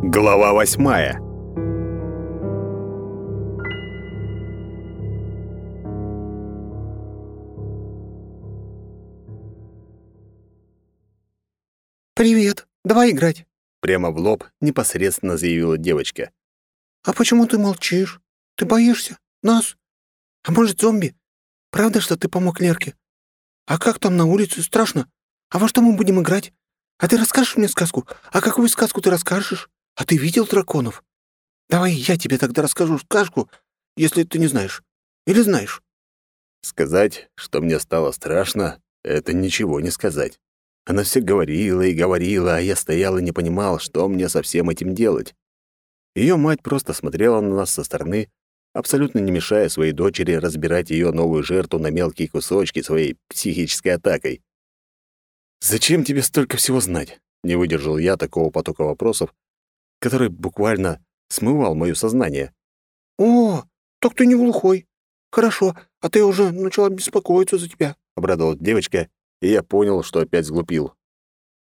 Глава восьмая. «Привет, давай играть». Прямо в лоб непосредственно заявила девочка. «А почему ты молчишь? Ты боишься? Нас? А может, зомби? Правда, что ты помог Лерке? А как там на улице? Страшно. А во что мы будем играть? А ты расскажешь мне сказку? А какую сказку ты расскажешь? А ты видел драконов? Давай я тебе тогда расскажу сказку, если ты не знаешь. Или знаешь?» Сказать, что мне стало страшно, это ничего не сказать. Она все говорила и говорила, а я стоял и не понимал, что мне со всем этим делать. Ее мать просто смотрела на нас со стороны, абсолютно не мешая своей дочери разбирать ее новую жертву на мелкие кусочки своей психической атакой. «Зачем тебе столько всего знать?» — не выдержал я такого потока вопросов, который буквально смывал моё сознание. «О, так ты не глухой. Хорошо, а ты уже начала беспокоиться за тебя», — обрадовалась девочка и я понял, что опять сглупил.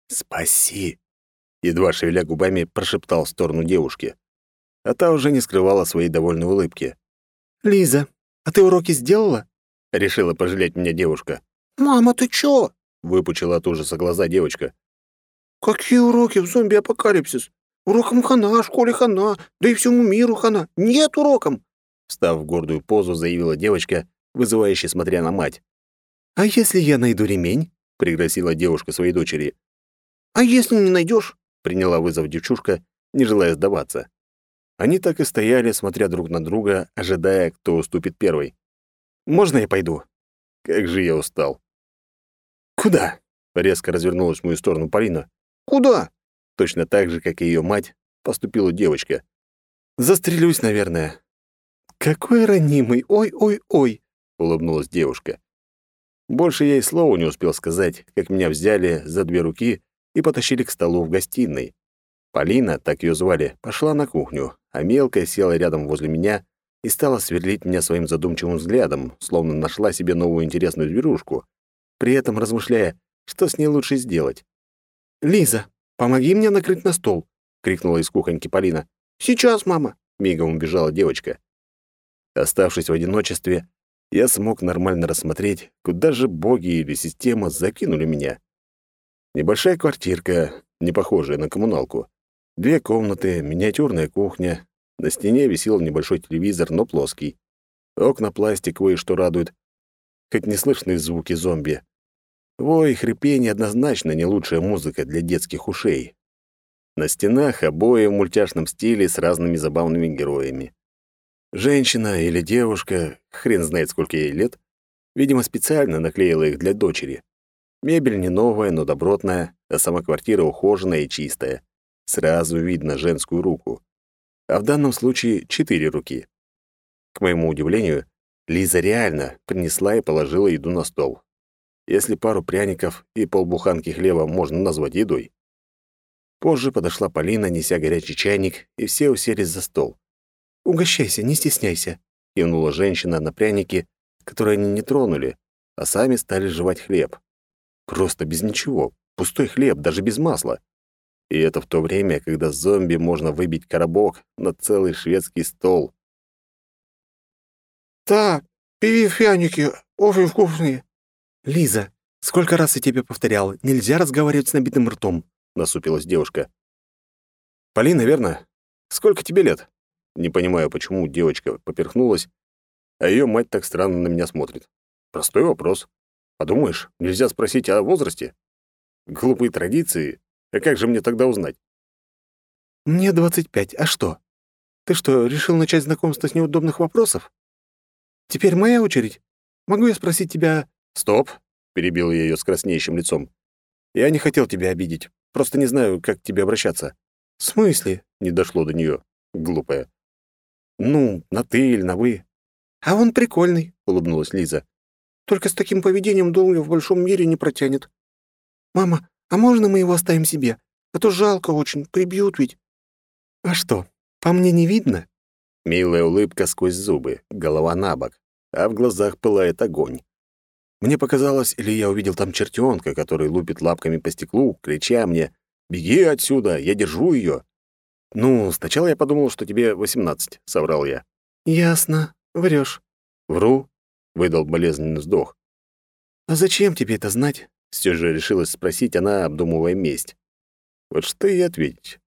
«Спаси!» — едва шевеля губами прошептал в сторону девушки. А та уже не скрывала своей довольной улыбки. «Лиза, а ты уроки сделала?» — решила пожалеть меня девушка. «Мама, ты чё?» — выпучила от ужаса глаза девочка. «Какие уроки в зомби-апокалипсис? Урокам хана, школе хана, да и всему миру хана. Нет урокам!» Встав в гордую позу, заявила девочка, вызывающе смотря на мать. «А если я найду ремень?» — пригласила девушка своей дочери. «А если не найдешь? приняла вызов девчушка, не желая сдаваться. Они так и стояли, смотря друг на друга, ожидая, кто уступит первый. «Можно я пойду?» Как же я устал. «Куда?» — резко развернулась в мою сторону Полина. «Куда?» Точно так же, как и ее мать, поступила девочка. «Застрелюсь, наверное». «Какой ранимый! Ой-ой-ой!» — улыбнулась девушка. Больше я и слова не успел сказать, как меня взяли за две руки и потащили к столу в гостиной. Полина, так ее звали, пошла на кухню, а мелкая села рядом возле меня и стала сверлить меня своим задумчивым взглядом, словно нашла себе новую интересную зверушку, при этом размышляя, что с ней лучше сделать. «Лиза, помоги мне накрыть на стол!» — крикнула из кухоньки Полина. «Сейчас, мама!» — мигом убежала девочка. Оставшись в одиночестве, я смог нормально рассмотреть, куда же боги или система закинули меня. Небольшая квартирка, не похожая на коммуналку. Две комнаты, миниатюрная кухня. На стене висел небольшой телевизор, но плоский. Окна пластиковые, что радует. Хоть не слышны звуки зомби. Вой и хрипение однозначно не лучшая музыка для детских ушей. На стенах обои в мультяшном стиле с разными забавными героями. Женщина или девушка, хрен знает, сколько ей лет, видимо, специально наклеила их для дочери. Мебель не новая, но добротная, а сама квартира ухоженная и чистая. Сразу видно женскую руку. А в данном случае четыре руки. К моему удивлению, Лиза реально принесла и положила еду на стол. Если пару пряников и полбуханки хлеба можно назвать едой. Позже подошла Полина, неся горячий чайник, и все уселись за стол. «Угощайся, не стесняйся», — кивнула женщина на пряники, которые они не тронули, а сами стали жевать хлеб. Просто без ничего, пустой хлеб, даже без масла. И это в то время, когда зомби можно выбить коробок на целый шведский стол. «Так, пиви фяники, очень вкусные». «Лиза, сколько раз я тебе повторял, нельзя разговаривать с набитым ртом», — насупилась девушка. «Полина, верно? Сколько тебе лет?» Не понимаю, почему девочка поперхнулась, а ее мать так странно на меня смотрит. Простой вопрос. Подумаешь, нельзя спросить о возрасте? Глупые традиции. А как же мне тогда узнать? Мне 25. А что? Ты что, решил начать знакомство с неудобных вопросов? Теперь моя очередь. Могу я спросить тебя... Стоп, перебил я ее с краснеющим лицом. Я не хотел тебя обидеть. Просто не знаю, как к тебе обращаться. В смысле? Не дошло до нее. Глупая. «Ну, на «ты» или на «вы». «А он прикольный», — улыбнулась Лиза. «Только с таким поведением долго в большом мире не протянет. Мама, а можно мы его оставим себе? А то жалко очень, прибьют ведь». «А что, по мне не видно?» Милая улыбка сквозь зубы, голова на бок, а в глазах пылает огонь. Мне показалось, или я увидел там чертенка, который лупит лапками по стеклу, крича мне «Беги отсюда, я держу ее!» «Ну, сначала я подумал, что тебе 18», — соврал я. «Ясно. Врешь. «Вру», — выдал болезненный вздох. «А зачем тебе это знать?» — все же решилась спросить она, обдумывая месть. Вот что ей ответить?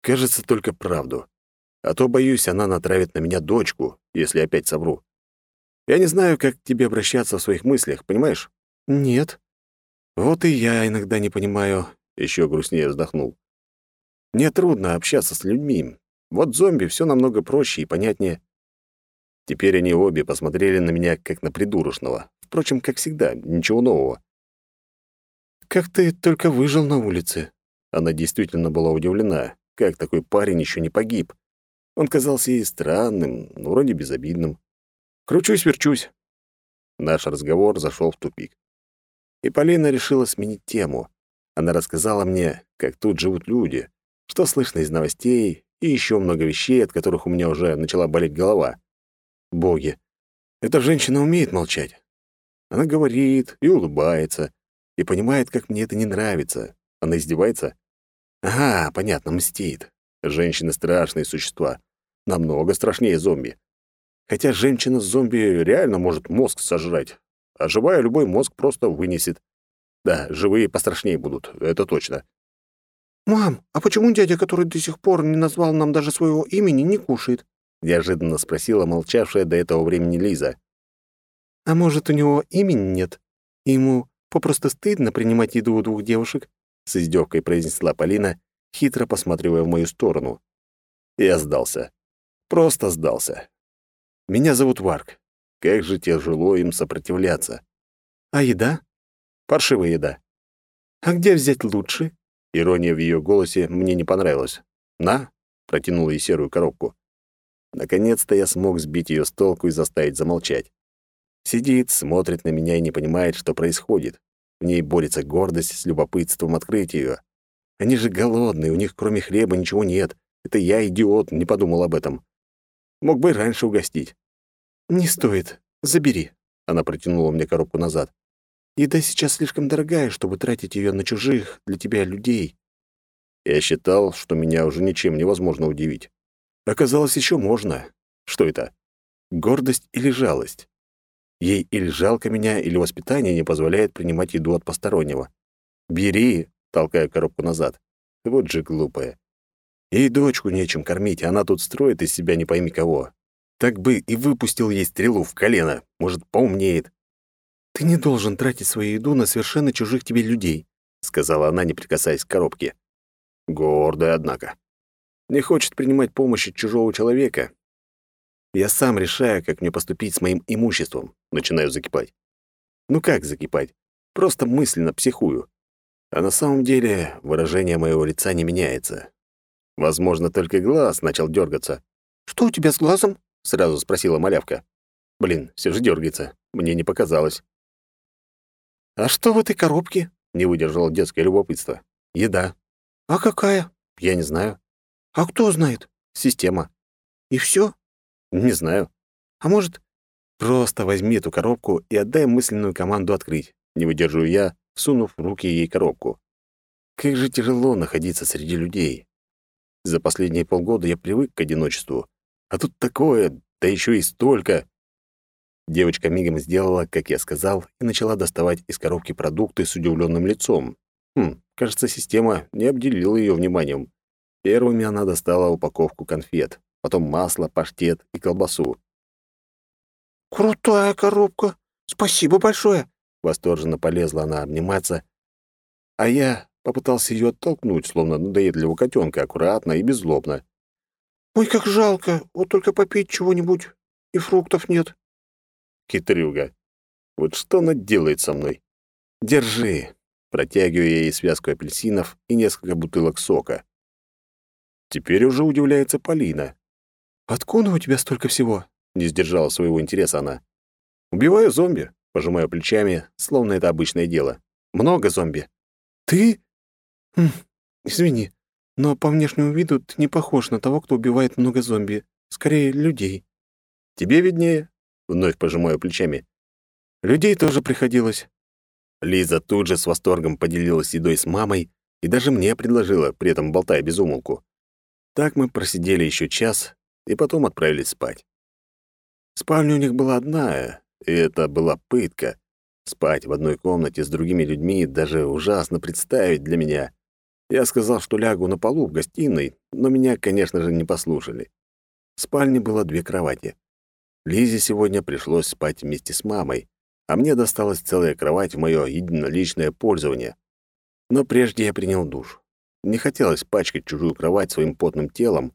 Кажется, только правду. А то, боюсь, она натравит на меня дочку, если опять совру. Я не знаю, как к тебе обращаться в своих мыслях, понимаешь? «Нет». Вот и я иногда не понимаю, еще грустнее вздохнул. Мне трудно общаться с людьми. Вот зомби все намного проще и понятнее. Теперь они обе посмотрели на меня, как на придурочного. Впрочем, как всегда, ничего нового. «Как ты только выжил на улице?» Она действительно была удивлена, как такой парень еще не погиб. Он казался ей странным, вроде безобидным. Кручусь-верчусь. Наш разговор зашел в тупик. И Полина решила сменить тему. Она рассказала мне, как тут живут люди, что слышно из новостей и еще много вещей, от которых у меня уже начала болеть голова. Боги, эта женщина умеет молчать. Она говорит и улыбается, и понимает, как мне это не нравится. Она издевается? Ага, понятно, мстит. Женщины — страшные существа. Намного страшнее зомби. Хотя женщина с зомби реально может мозг сожрать, а живая любой мозг просто вынесет. Да, живые пострашнее будут, это точно. «Мам, а почему дядя, который до сих пор не назвал нам даже своего имени, не кушает?» — неожиданно спросила молчавшая до этого времени Лиза. «А может, у него имени нет? Ему попросту стыдно принимать еду у двух девушек?» — с издевкой произнесла Полина, хитро посматривая в мою сторону. Я сдался. Просто сдался. Меня зовут Варк. Как же тяжело им сопротивляться. А еда? Паршивая еда. А где взять лучше? Ирония в ее голосе мне не понравилась. «На!» — протянула ей серую коробку. Наконец-то я смог сбить ее с толку и заставить замолчать. Сидит, смотрит на меня и не понимает, что происходит. В ней борется гордость с любопытством открыть ее. Они же голодные, у них кроме хлеба ничего нет. Это я, идиот, не подумал об этом. Мог бы и раньше угостить. «Не стоит. Забери». Она протянула мне коробку назад. «Еда сейчас слишком дорогая, чтобы тратить ее на чужих, для тебя, людей». Я считал, что меня уже ничем невозможно удивить. Оказалось, еще можно. Что это? Гордость или жалость? Ей или жалко меня, или воспитание не позволяет принимать еду от постороннего. «Бери!» — толкая коробку назад. Вот же глупая. Ей дочку нечем кормить, она тут строит из себя не пойми кого. Так бы и выпустил ей стрелу в колено. Может, поумнеет. «Ты не должен тратить свою еду на совершенно чужих тебе людей», — сказала она, не прикасаясь к коробке. Гордая, однако не хочет принимать помощь от чужого человека. Я сам решаю, как мне поступить с моим имуществом. Начинаю закипать. Ну как закипать? Просто мысленно психую. А на самом деле выражение моего лица не меняется. Возможно, только глаз начал дергаться. «Что у тебя с глазом?» — сразу спросила малявка. Блин, все же дергается. Мне не показалось. «А что в этой коробке?» — не выдержало детское любопытство. «Еда». «А какая?» «Я не знаю». А кто знает? Система. И все? Не знаю. А может, просто возьми эту коробку и отдай мысленную команду открыть. Не выдерживаю я, сунув в руки ей коробку. Как же тяжело находиться среди людей. За последние полгода я привык к одиночеству. А тут такое, да еще и столько. Девочка мигом сделала, как я сказал, и начала доставать из коробки продукты с удивленным лицом. Хм, кажется, система не обделила ее вниманием. Первыми она достала упаковку конфет, потом масло, паштет и колбасу. «Крутая коробка! Спасибо большое!» Восторженно полезла она обниматься, а я попытался ее оттолкнуть, словно надоедливого котенка, аккуратно и беззлобно. «Ой, как жалко! Вот только попить чего-нибудь, и фруктов нет». Хитрюга. Вот что она делает со мной? Держи. Протягиваю ей связку апельсинов и несколько бутылок сока. Теперь уже удивляется Полина. «Откуда у тебя столько всего?» — не сдержала своего интереса она. «Убиваю зомби», — пожимаю плечами, словно это обычное дело. «Много зомби». «Ты? Извини, но по внешнему виду ты не похож на того, кто убивает много зомби. Скорее, людей». «Тебе виднее?» — вновь пожимаю плечами. «Людей тоже приходилось». Лиза тут же с восторгом поделилась едой с мамой и даже мне предложила, при этом болтая без умолку. Так мы просидели еще час и потом отправились спать. Спальня у них была одна, и это была пытка. Спать в одной комнате с другими людьми даже ужасно представить для меня. Я сказал, что лягу на полу в гостиной, но меня, конечно же, не послушали. В спальне было две кровати. Лизе сегодня пришлось спать вместе с мамой, а мне досталась целая кровать в моё единоличное пользование. Но прежде я принял душ. Не хотелось пачкать чужую кровать своим потным телом,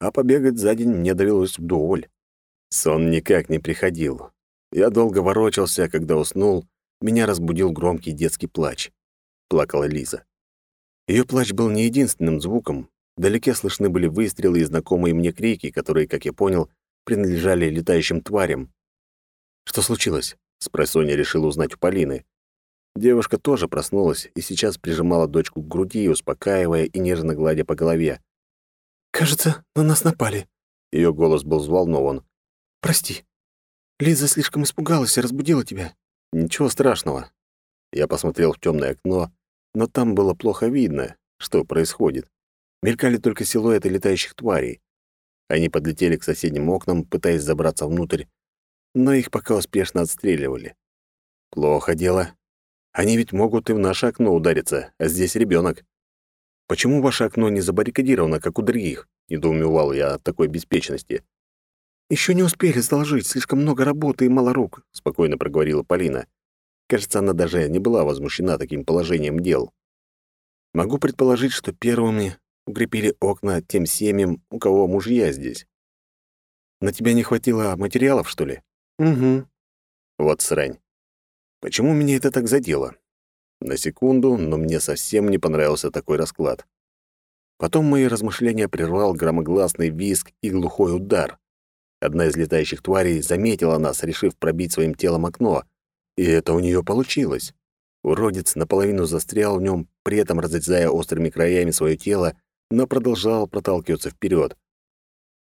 а побегать за день мне довелось вдоволь. Сон никак не приходил. Я долго ворочался, а когда уснул, меня разбудил громкий детский плач. Плакала Лиза. Ее плач был не единственным звуком. Вдалеке слышны были выстрелы и знакомые мне крики, которые, как я понял, принадлежали летающим тварям. «Что случилось?» — спросонья решила узнать у Полины. Девушка тоже проснулась и сейчас прижимала дочку к груди, успокаивая и нежно гладя по голове. «Кажется, на нас напали». Ее голос был взволнован. «Прости. Лиза слишком испугалась и разбудила тебя». «Ничего страшного». Я посмотрел в темное окно, но там было плохо видно, что происходит. Мелькали только силуэты летающих тварей. Они подлетели к соседним окнам, пытаясь забраться внутрь, но их пока успешно отстреливали. Плохо дело. Они ведь могут и в наше окно удариться, а здесь ребенок. Почему ваше окно не забаррикадировано, как у других? Недоумевал я от такой беспечности. Еще не успели заложить, слишком много работы и мало рук, спокойно проговорила Полина. Кажется, она даже не была возмущена таким положением дел. Могу предположить, что первыми укрепили окна тем семьям, у кого мужья здесь. На тебя не хватило материалов, что ли? Угу. Вот срань. Почему меня это так задело? На секунду, но мне совсем не понравился такой расклад. Потом мои размышления прервал громогласный визг и глухой удар. Одна из летающих тварей заметила нас, решив пробить своим телом окно, и это у нее получилось. Уродец наполовину застрял в нем, при этом разрезая острыми краями свое тело, но продолжал проталкиваться вперед.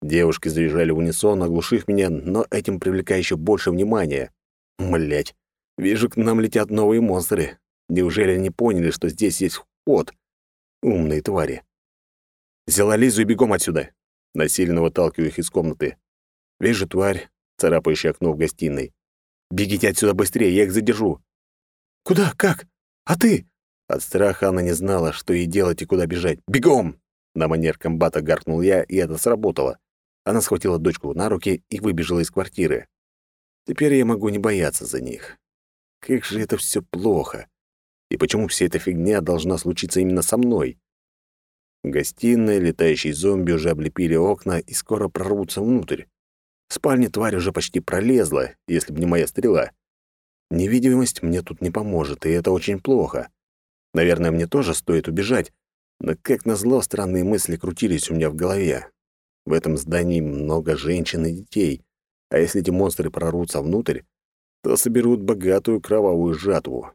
Девушки завизжали в унисон, оглушив меня, но этим привлекая еще больше внимания. Млять, Вижу, к нам летят новые монстры. Неужели они поняли, что здесь есть вход? Умные твари. Взяла Лизу и бегом отсюда. Насильно выталкиваю их из комнаты. Вижу тварь, царапающую окно в гостиной. Бегите отсюда быстрее, я их задержу. Куда? Как? А ты? От страха она не знала, что ей делать и куда бежать. Бегом! На манер комбата гаркнул я, и это сработало. Она схватила дочку на руки и выбежала из квартиры. Теперь я могу не бояться за них. Как же это все плохо. И почему вся эта фигня должна случиться именно со мной? В гостиной летающие зомби уже облепили окна и скоро прорвутся внутрь. В спальне тварь уже почти пролезла, если бы не моя стрела. Невидимость мне тут не поможет, и это очень плохо. Наверное, мне тоже стоит убежать, но как назло странные мысли крутились у меня в голове. В этом здании много женщин и детей, а если эти монстры прорвутся внутрь, то соберут богатую кровавую жатву.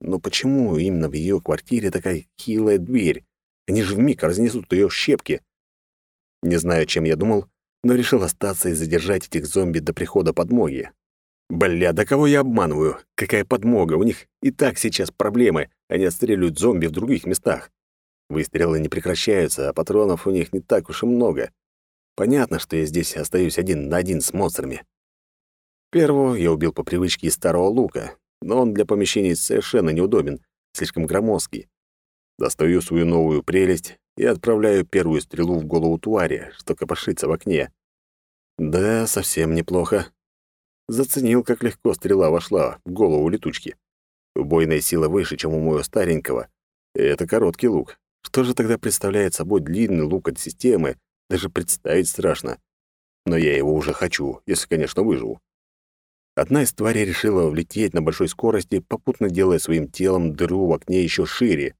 Но почему именно в ее квартире такая хилая дверь? Они же вмиг разнесут ее в щепки. Не знаю, чем я думал, но решил остаться и задержать этих зомби до прихода подмоги. Бля, да кого я обманываю? Какая подмога? У них и так сейчас проблемы. Они отстреливают зомби в других местах. Выстрелы не прекращаются, а патронов у них не так уж и много. Понятно, что я здесь остаюсь один на один с монстрами. Первого я убил по привычке из старого лука, но он для помещений совершенно неудобен, слишком громоздкий. Достаю свою новую прелесть и отправляю первую стрелу в голову твари, что копошится в окне. Да, совсем неплохо. Заценил, как легко стрела вошла в голову летучки. Убойная сила выше, чем у моего старенького. Это короткий лук. Что же тогда представляет собой длинный лук от системы, даже представить страшно. Но я его уже хочу, если, конечно, выживу. Одна из тварей решила влететь на большой скорости, попутно делая своим телом дыру в окне еще шире.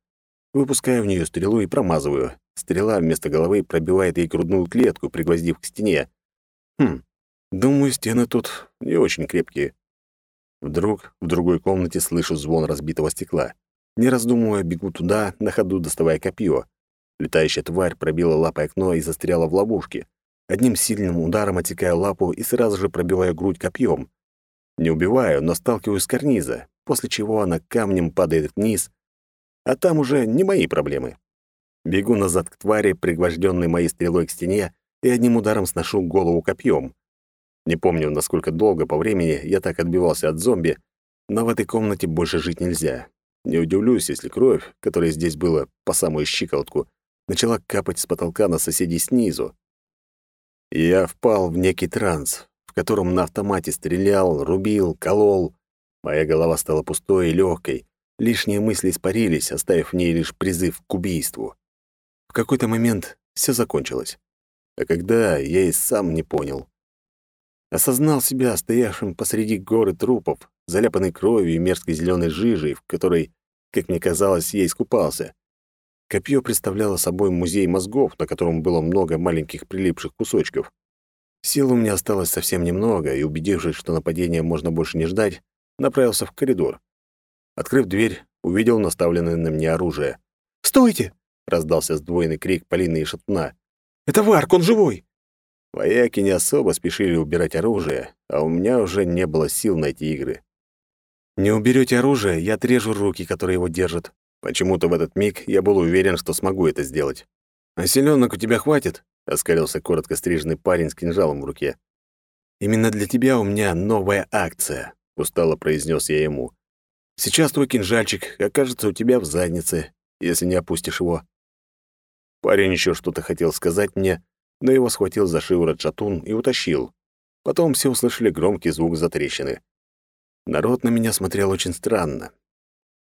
Выпускаю в нее стрелу и промазываю. Стрела вместо головы пробивает ей грудную клетку, пригвоздив к стене. Хм, думаю, стены тут не очень крепкие. Вдруг в другой комнате слышу звон разбитого стекла. Не раздумывая, бегу туда, на ходу доставая копье. Летающая тварь пробила лапой окно и застряла в ловушке. Одним сильным ударом отсекаю лапу и сразу же пробиваю грудь копьем. Не убиваю, но сталкиваю с карниза, после чего она камнем падает вниз, а там уже не мои проблемы. Бегу назад к твари, пригвожденной моей стрелой к стене, и одним ударом сношу голову копьем. Не помню, насколько долго по времени я так отбивался от зомби, но в этой комнате больше жить нельзя. Не удивлюсь, если кровь, которая здесь была по самую щиколотку, начала капать с потолка на соседей снизу. Я впал в некий транс, в котором на автомате стрелял, рубил, колол. Моя голова стала пустой и легкой. Лишние мысли испарились, оставив в ней лишь призыв к убийству. В какой-то момент все закончилось. А когда, я и сам не понял. Осознал себя стоявшим посреди горы трупов, заляпанной кровью и мерзкой зеленой жижей, в которой, как мне казалось, я искупался. Копье представляло собой музей мозгов, на котором было много маленьких прилипших кусочков. Сил у меня осталось совсем немного, и, убедившись, что нападения можно больше не ждать, направился в коридор. Открыв дверь, увидел наставленное на меня оружие. «Стойте!» — раздался сдвоенный крик Полины и Шатуна. «Это Варк, он живой!» Вояки не особо спешили убирать оружие, а у меня уже не было сил на эти игры. «Не уберете оружие, я отрежу руки, которые его держат», Почему-то в этот миг я был уверен, что смогу это сделать. «А селенок у тебя хватит?» — оскалился коротко стриженный парень с кинжалом в руке. «Именно для тебя у меня новая акция», — устало произнес я ему. «Сейчас твой кинжальчик окажется у тебя в заднице, если не опустишь его». Парень еще что-то хотел сказать мне, но его схватил за шиворот шатун и утащил. Потом все услышали громкий звук затрещины. Народ на меня смотрел очень странно.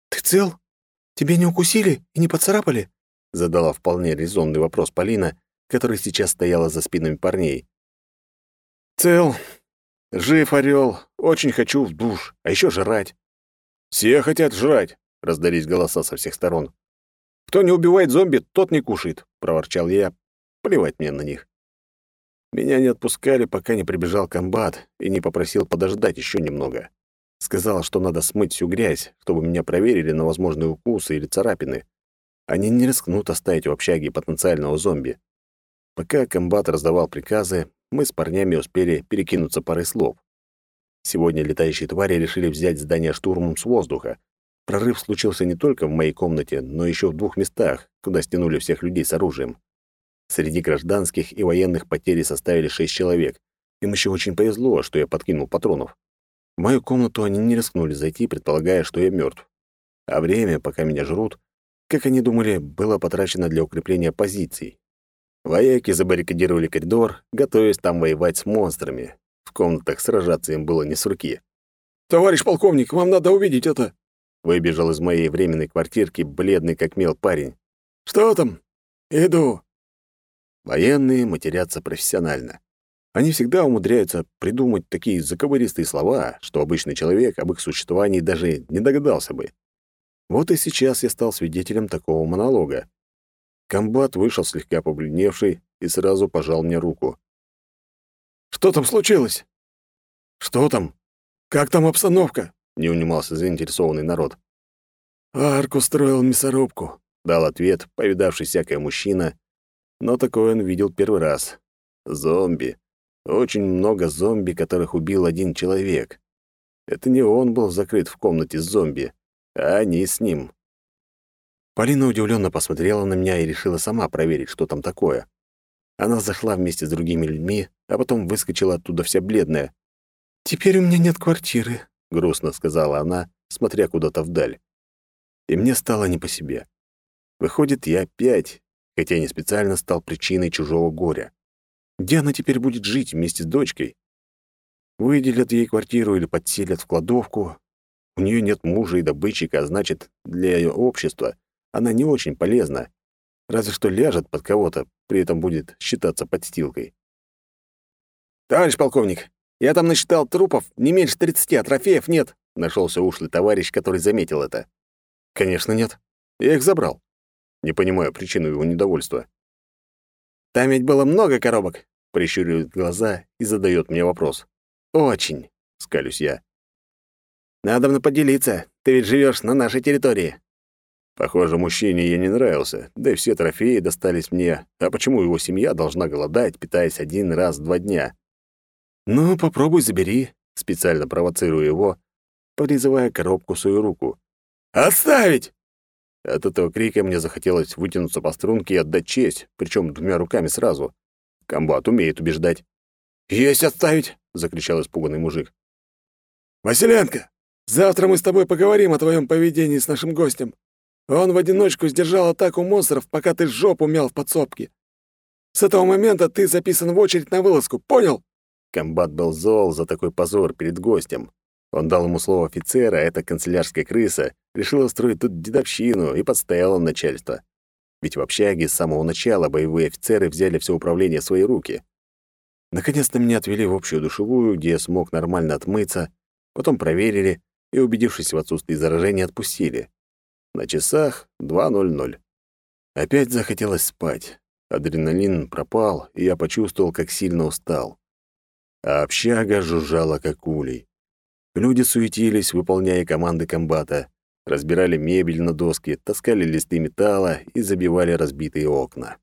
«Ты цел?» «Тебе не укусили и не поцарапали?» — задала вполне резонный вопрос Полина, которая сейчас стояла за спинами парней. «Цел. Жив, орел. Очень хочу в душ. А еще жрать». «Все хотят жрать», — раздались голоса со всех сторон. «Кто не убивает зомби, тот не кушает», — проворчал я. Плевать мне на них. Меня не отпускали, пока не прибежал комбат и не попросил подождать еще немного. Сказала, что надо смыть всю грязь, чтобы меня проверили на возможные укусы или царапины. Они не рискнут оставить в общаге потенциального зомби. Пока комбат раздавал приказы, мы с парнями успели перекинуться парой слов. Сегодня летающие твари решили взять здание штурмом с воздуха. Прорыв случился не только в моей комнате, но еще в двух местах, куда стянули всех людей с оружием. Среди гражданских и военных потери составили шесть человек. Им еще очень повезло, что я подкинул патронов. В мою комнату они не рискнули зайти, предполагая, что я мертв. А время, пока меня жрут, как они думали, было потрачено для укрепления позиций. Вояки забаррикадировали коридор, готовясь там воевать с монстрами. В комнатах сражаться им было не с руки. «Товарищ полковник, вам надо увидеть это!» Выбежал из моей временной квартирки бледный как мел парень. «Что там?» «Иду». Военные матерятся профессионально. Они всегда умудряются придумать такие заковыристые слова, что обычный человек об их существовании даже не догадался бы. Вот и сейчас я стал свидетелем такого монолога. Комбат вышел слегка побледневший и сразу пожал мне руку. «Что там случилось?» «Что там? Как там обстановка?» — не унимался заинтересованный народ. «Арк устроил мясорубку», — дал ответ, повидавший всякое мужчина, но такое он видел первый раз. Зомби. Очень много зомби, которых убил один человек. Это не он был закрыт в комнате с зомби, а они с ним. Полина удивленно посмотрела на меня и решила сама проверить, что там такое. Она зашла вместе с другими людьми, а потом выскочила оттуда вся бледная. «Теперь у меня нет квартиры», — грустно сказала она, смотря куда-то вдаль. И мне стало не по себе. Выходит, я опять, хотя не специально стал причиной чужого горя. Где она теперь будет жить вместе с дочкой? Выделят ей квартиру или подселят в кладовку. У нее нет мужа и добытчика, а значит, для ее общества она не очень полезна. Разве что ляжет под кого-то, при этом будет считаться подстилкой. «Товарищ полковник, я там насчитал трупов не меньше тридцати, а трофеев нет», — нашелся ушлый товарищ, который заметил это. «Конечно нет. Я их забрал. Не понимаю причину его недовольства. Там ведь было много коробок, прищуривает глаза и задает мне вопрос. Очень, скалюсь я. Надо мне поделиться. Ты ведь живешь на нашей территории. Похоже, мужчине я не нравился, да и все трофеи достались мне. А почему его семья должна голодать, питаясь один раз в два дня? Ну, попробуй забери, специально провоцирую его, призывая коробку в свою руку. «Отставить!» От этого крика мне захотелось вытянуться по струнке и отдать честь, причем двумя руками сразу. Комбат умеет убеждать. «Есть отставить!» — закричал испуганный мужик. «Василенко, завтра мы с тобой поговорим о твоем поведении с нашим гостем. Он в одиночку сдержал атаку монстров, пока ты жопу мял в подсобке. С этого момента ты записан в очередь на вылазку, понял?» Комбат был зол за такой позор перед гостем. Он дал ему слово офицера, а эта канцелярская крыса решила устроить тут дедовщину и подставила начальство. Ведь в общаге с самого начала боевые офицеры взяли все управление в свои руки. Наконец-то меня отвели в общую душевую, где я смог нормально отмыться, потом проверили и, убедившись в отсутствии заражения, отпустили. На часах 2.00. Опять захотелось спать. Адреналин пропал, и я почувствовал, как сильно устал. А общага жужжала, как улей. Люди суетились, выполняя команды комбата, разбирали мебель на доски, таскали листы металла и забивали разбитые окна.